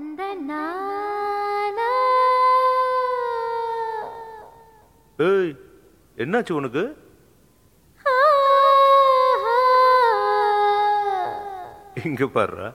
நானா ஏய் என்னாச்சு உனக்கு? இங்க பாருடா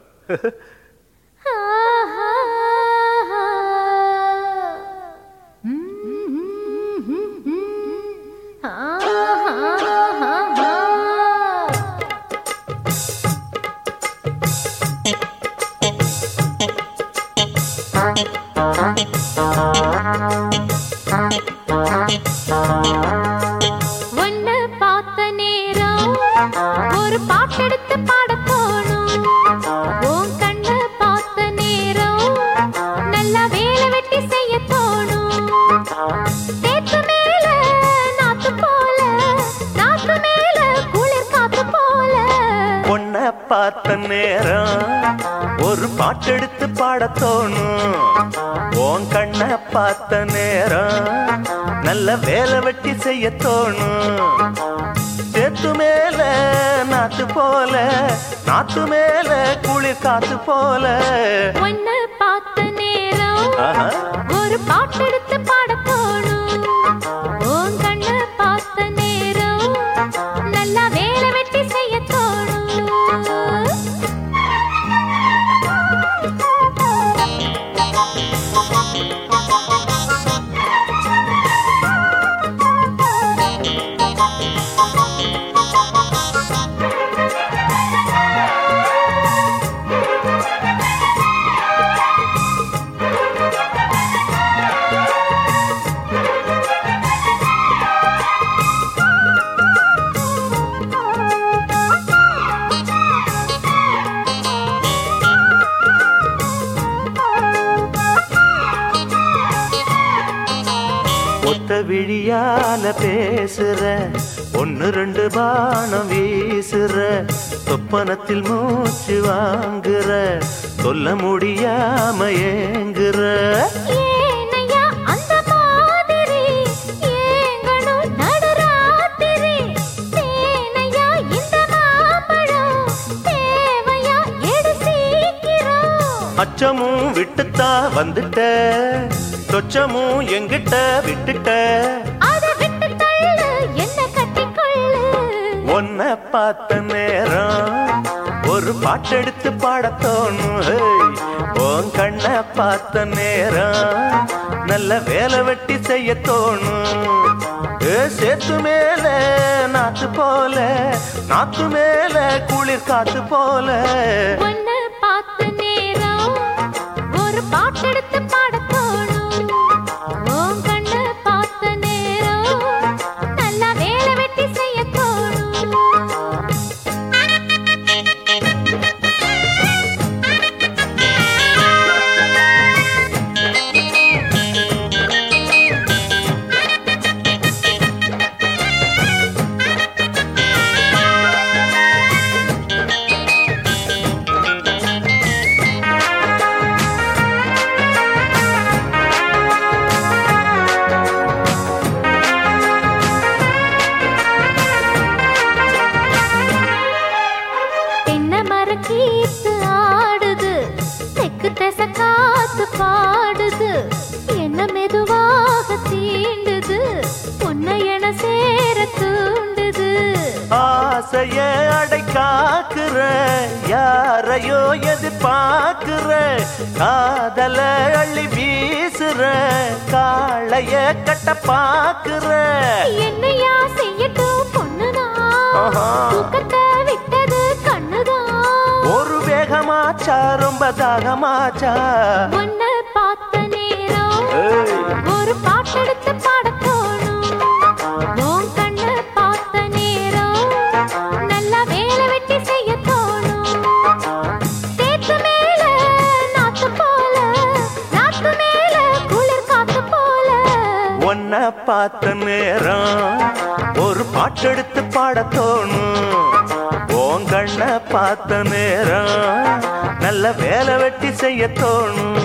ஒன்னு பார்த்த நேரம் ஒரு பாட்டெடுத்து பாடத் தோணும் உன் கண்ணு பார்த்த நேரம் நல்லா வேலை வெட்டி செய்ய தோணும் தேத்து மேல நாத்து போல நாத்து மேல குளிர் காத்து போல. பார்த்த நேரம் ஒரு பாட்டெடுத்து பாடத் தோணும். உன் கண்ண பார்த்த நேரம் நல்ல வேலை வெட்டி செய்ய தோணும். சேத்து மேல நாத்து போல நாத்து மேல குளிர் காத்து போல. ஒன்னு பார்த்த நேரம். ஒரு பாட்டெடுத்து பாடத் ஒத்த விழியால பேசுற. ஒன்னு ரெண்டு பானம் வீசுற. சொப்பனத்தில் மூச்சு வாங்குற. சொல்ல முடியாம ஏங்குற. அச்சமும் விட்டுத்தா வந்துட்ட. சொச்சமும் எங்கிட்ட விட்டுட்ட? உன்னை பார்த்த நேரம் ஒரு பாட்டெடுத்து பாடத் தோணும். ஹேய். உன் கண்ணை பார்த்த நேரம் நல்ல வேலை வெட்டி செய்ய தோணும். சேத்து மேல நாத்து போல நாத்து மேல குளிர் காத்து போல. ஒன்னு பார்த்த ஆசைய அடை காக்குற யாரையோ எதிர்பார்க்கிற காதல அள்ளி வீசுற காளைய கட்ட பாக்குற என்னையா செய்யட்டும் பொண்ணுதான் ஒரு வேகமாச்சா ரொம்ப தாகமாச்சா? உன்னை பார்த்த நேரம். ஒரு பாட்டெடுத்து பாடத் உன்னை பார்த்த நேரம் ஒரு பாட்டெடுத்து பாட தோணும். உன் கண்ணை பார்த்த நேரம் நல்ல வேலை வெட்டி செய்ய தோணும்.